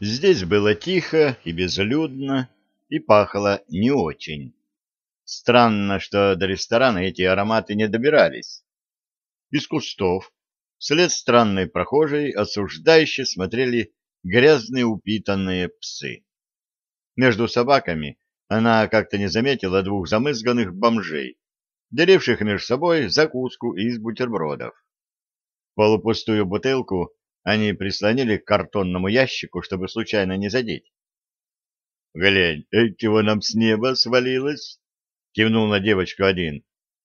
Здесь было тихо и безлюдно, и пахло не очень. Странно, что до ресторана эти ароматы не добирались. Из кустов, вслед странной прохожей, осуждающе смотрели грязные упитанные псы. Между собаками она как-то не заметила двух замызганных бомжей, деливших между собой закуску из бутербродов. Полупустую бутылку они прислонили к картонному ящику, чтобы случайно не задеть. — Глянь, чего нам с неба свалилось? — кивнул на девочку один.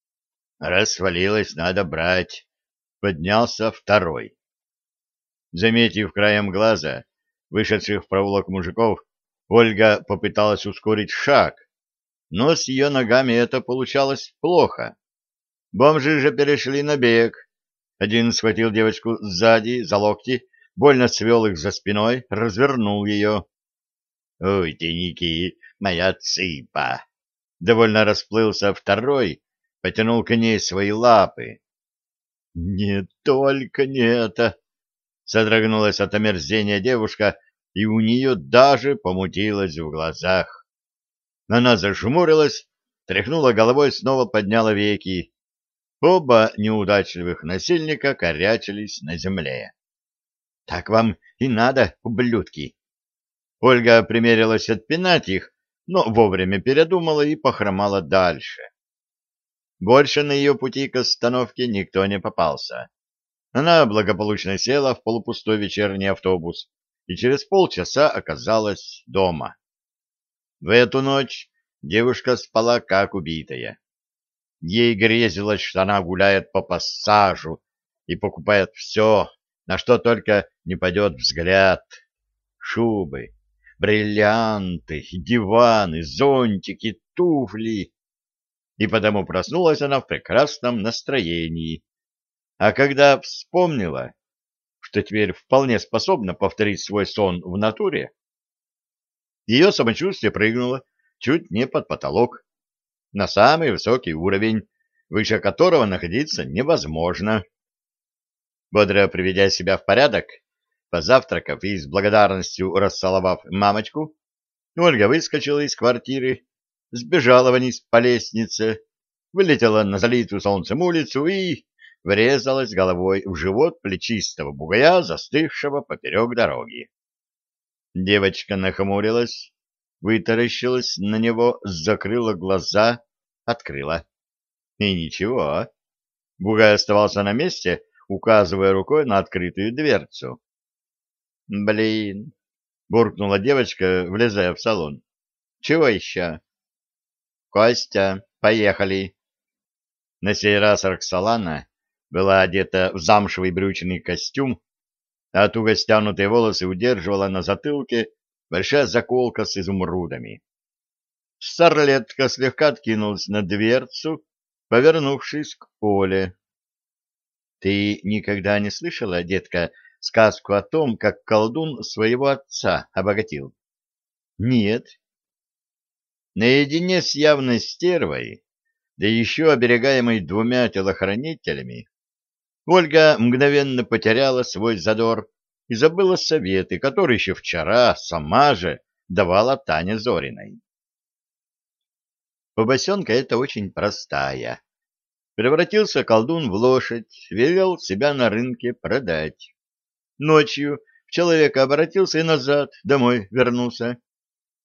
— Раз свалилось, надо брать. Поднялся второй. Заметив краем глаза вышедших в проволок мужиков, Ольга попыталась ускорить шаг, но с ее ногами это получалось плохо. Бомжи же перешли на бег. Один схватил девочку сзади за локти, больно свел их за спиной, развернул ее. — Ой ты, Ники, моя цыпа! Довольно расплылся второй, потянул к ней свои лапы. — Не только не это! — содрогнулась от омерзения девушка, и у нее даже помутилось в глазах. Она зажмурилась, тряхнула головой, снова подняла веки. Оба неудачливых насильника корячились на земле. — Так вам и надо, ублюдки! Ольга примерилась отпинать их, но вовремя передумала и похромала дальше. Больше на ее пути к остановке никто не попался. Она благополучно села в полупустой вечерний автобус и через полчаса оказалась дома. В эту ночь девушка спала как убитая. Ей грезилось, что она гуляет по пассажу и покупает все, на что только не пойдет взгляд. Шубы, бриллианты, диваны, зонтики, туфли. И потому проснулась она в прекрасном настроении. А когда вспомнила, что теперь вполне способна повторить свой сон в натуре, ее самочувствие прыгнуло чуть не под потолок, на самый высокий уровень, выше которого находиться невозможно. Бодро приведя себя в порядок, позавтракав и с благодарностью расцеловав мамочку, Ольга выскочила из квартиры, сбежала вниз по лестнице, вылетела на залитую солнцем улицу и врезалась головой в живот плечистого бугая, застывшего поперек дороги. Девочка нахмурилась, вытаращилась на него, закрыла глаза, открыла. И ничего. Бугай оставался на месте, указывая рукой на открытую дверцу. «Блин!» — буркнула девочка, влезая в салон. «Чего еще?» «Костя, поехали!» На сей раз Роксолана была одета в замшевый брючный костюм, а туго стянутые волосы удерживала на затылке большая заколка с изумрудами. Старлетка слегка откинулась на дверцу, повернувшись к Оле. — Ты никогда не слышала, детка, сказку о том, как колдун своего отца обогатил? — Нет. Наедине с явной стервой, да еще оберегаемой двумя телохранителями, Ольга мгновенно потеряла свой задор и забыла советы, которые еще вчера сама же давала Таня Зориной. Побосенка эта очень простая. Превратился колдун в лошадь, велел себя на рынке продать. Ночью в человека обратился и назад, домой вернулся.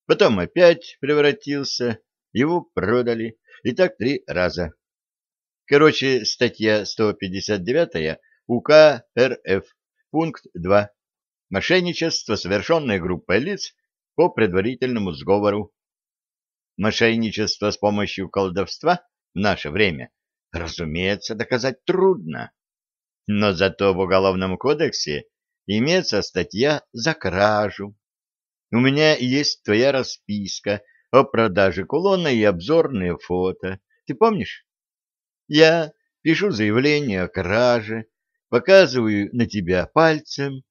Потом опять превратился, его продали, и так три раза. Короче, статья 159 УК РФ, пункт 2. Мошенничество, совершенное группой лиц по предварительному сговору. Мошенничество с помощью колдовства в наше время, разумеется, доказать трудно. Но зато в Уголовном кодексе имеется статья за кражу. У меня есть твоя расписка о продаже кулона и обзорные фото. Ты помнишь? Я пишу заявление о краже, показываю на тебя пальцем,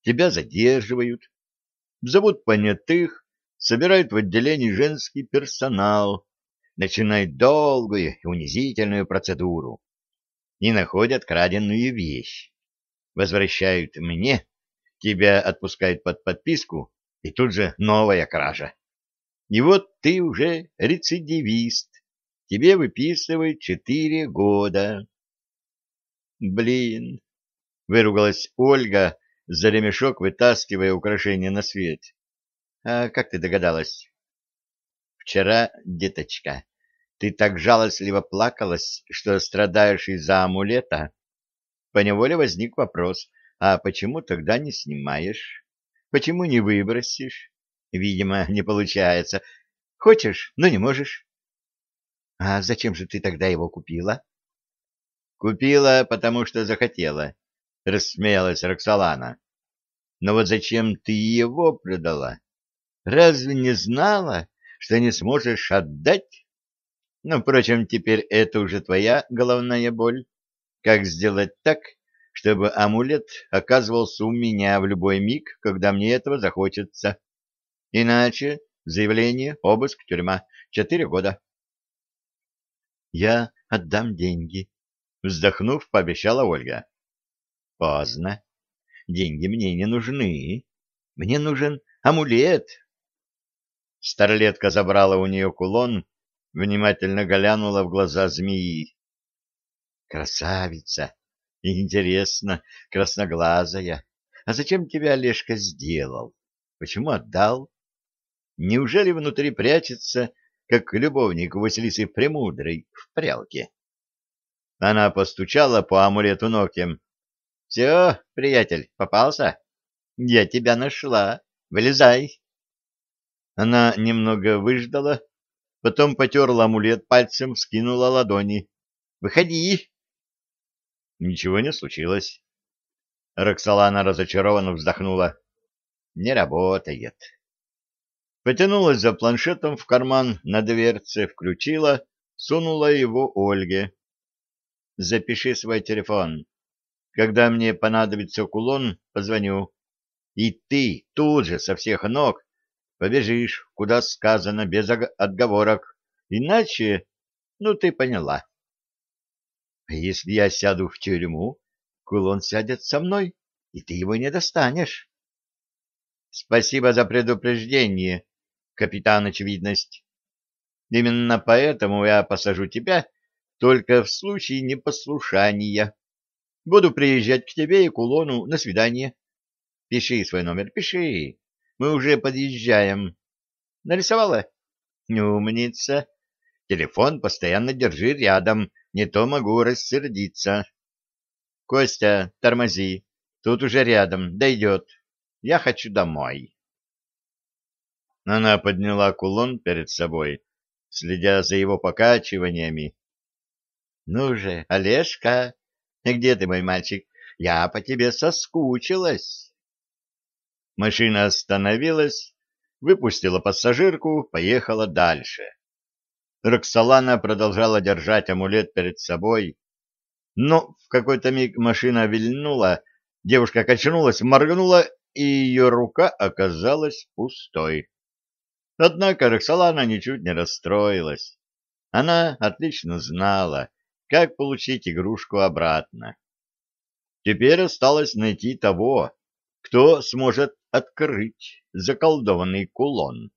тебя задерживают, зовут понятых, собирают в отделении женский персонал, начинают долгую и унизительную процедуру и находят краденную вещь. Возвращают мне, тебя отпускают под подписку, И тут же новая кража. И вот ты уже рецидивист. Тебе выписывают четыре года. Блин, выругалась Ольга, за ремешок вытаскивая украшение на свет. А как ты догадалась? Вчера, деточка, ты так жалостливо плакалась, что страдаешь из-за амулета. Поневоле возник вопрос, а почему тогда не снимаешь? Почему не выбросишь? Видимо, не получается. Хочешь, но не можешь. А зачем же ты тогда его купила? Купила, потому что захотела, рассмеялась Роксолана. Но вот зачем ты его продала? Разве не знала, что не сможешь отдать? Ну, впрочем, теперь это уже твоя головная боль. Как сделать так, чтобы амулет оказывался у меня в любой миг, когда мне этого захочется? Иначе заявление, обыск, тюрьма. Четыре года. Я отдам деньги, вздохнув, пообещала Ольга. Поздно. Деньги мне не нужны. Мне нужен амулет. Старлетка забрала у нее кулон, внимательно глянула в глаза змеи. Красавица! Интересно, красноглазая. А зачем тебя Олежка сделал? Почему отдал? Неужели внутри прячется, как любовник Василисы Премудрой в прялке? Она постучала по амулету ногтем. — Все, приятель, попался? Я тебя нашла. Вылезай. Она немного выждала, потом потерла амулет пальцем, скинула ладони. — Выходи. Ничего не случилось. Роксолана разочарованно вздохнула. — Не работает потянулась за планшетом в карман на дверце, включила, сунула его Ольге. «Запиши свой телефон. Когда мне понадобится кулон, позвоню. И ты тут же со всех ног побежишь, куда сказано, без отговорок. Иначе, ну, ты поняла. А если я сяду в тюрьму, кулон сядет со мной, и ты его не достанешь. Спасибо за предупреждение, капитан Очевидность. Именно поэтому я посажу тебя только в случае непослушания. Буду приезжать к тебе и кулону на свидание. Пиши свой номер, пиши. Мы уже подъезжаем. Нарисовала? Умница. Телефон постоянно держи рядом, не то могу рассердиться. Костя, тормози. Тут уже рядом, дойдет. Я хочу домой. Она подняла кулон перед собой, следя за его покачиваниями. — Ну же, Олежка, где ты, мой мальчик? Я по тебе соскучилась. Машина остановилась, выпустила пассажирку, поехала дальше. Роксолана продолжала держать амулет перед собой, но в какой-то миг машина вильнула, девушка качнулась, моргнула, и ее рука оказалась пустой. Однако Роксолана ничуть не расстроилась. Она отлично знала, как получить игрушку обратно. Теперь осталось найти того, кто сможет открыть заколдованный кулон.